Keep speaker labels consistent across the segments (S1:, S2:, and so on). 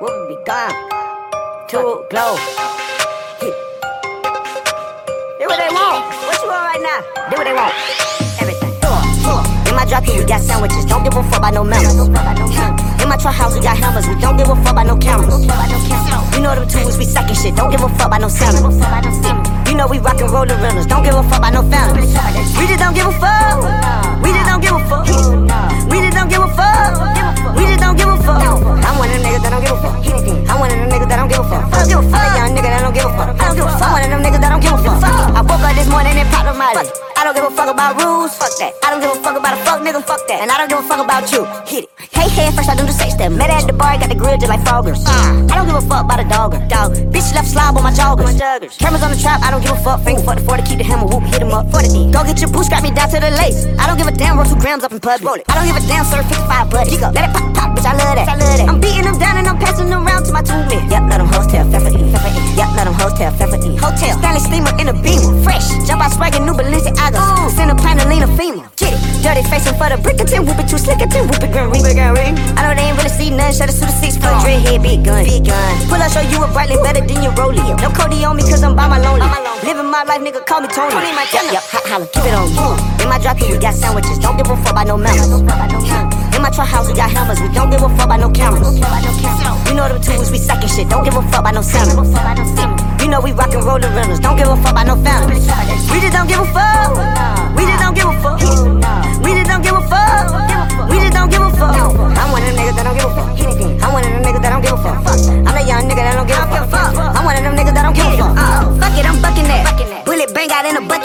S1: We'll be gone. Too glow. Do what they want. What you want right now? Do what they want. Everything. In my drop here, we got sandwiches. Don't give a fuck about no members. Hmm. In my truck house, we got hammers. We don't give a fuck about no cameras. You know them tools, we suckin' shit. Don't give a fuck about no sound. You know we rock and roll the rentals. Don't give a fuck about no families. We just don't give a fuck. We just don't give a fuck. We just don't give a fuck. Don't give a fuck about rules. Fuck that. I don't give a fuck about a fuck nigga. Fuck that. And I don't give a fuck about you. Hit it. Hey, hey, first I do the sex step. Met at the bar, got the grill just like Foggers. Ah. I don't give a fuck about a dogger. Dog. Bitch left slob on my joggers. Cameras on the trap, I don't give a fuck. Finger for the 40, keep the hammer, whoop, hit him up. For the D. Go get your boots, strap me down to the lace. I don't give a damn, roll two grams up in public. I don't give a damn, sir, 55 buddy. Let it pop, pop, bitch, I love that. I love that. I'm beating them down and I'm passing them around to my two men. Yep, let them host tell, fair for E. Fair for E. Yep, let them host tell, fair for E. Hotel, Stanley Steemer in a beamer. Fresh, jump out swaggin' new Balenciaga. Female. Get it, dirty facing for the brickerton, whoop it too slickerton, whoop it grin ring, ring, ring. I know they ain't really see nothing, shut it to the six foot dread head, big gun, big gun. Pull up, show you a brightly better than your rollie. No Cody on me, cause I'm by my lonely. Living my life, nigga, call me Tony. Tony my yep, yep, ho- holla, keep it on me. In my drop here, we got sandwiches, don't give a fuck about no members. In my truck house, we got hammers, we don't give a fuck about no cameras. You know them tools, we suckin' shit, don't give a fuck about no sound. You know we rock and roll the rentals, don't give a fuck about no families.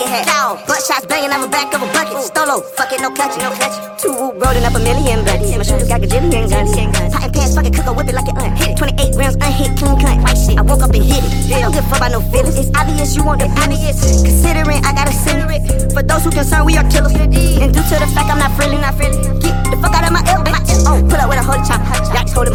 S1: Bucket hat. Butt shots banging on the back of a bucket. Stolo, fuck it, no catching, no catching. Two whoop rolling up a million buddies. My shooters got gajillion guns. Pot and pants, fuck it, cook whip it like an un. Hit it, 28 grams, unhit, clean cut. White shit. I woke up and hit it. I don't give a fuck about no feelings. It's obvious you want the obvious. Considering I gotta send it. For those who concerned, we are killers. And due to the fact I'm not friendly, not friendly. Get the fuck out of my elbow. Pull up with a holy chop. Yikes, hold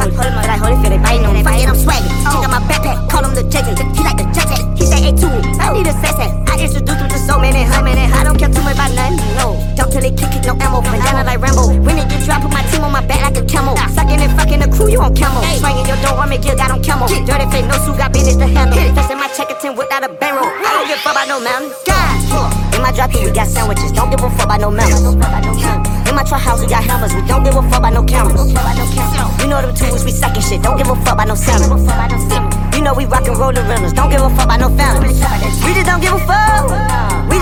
S1: Swinging your door, I'm a gear, got on camel. Dirty face, no suit, got business to handle. Flexing my check tin without a barrel. I don't give a fuck about no mountain. God. In my drop here, we got sandwiches. Don't give a fuck about no members. In my truck house, we got hammers. We don't give a fuck about no cameras. You know them tools, we suckin' shit. Don't give a fuck about no sound. You know we rock and roll the rentals. Don't give a fuck about no families. We just don't give a fuck. We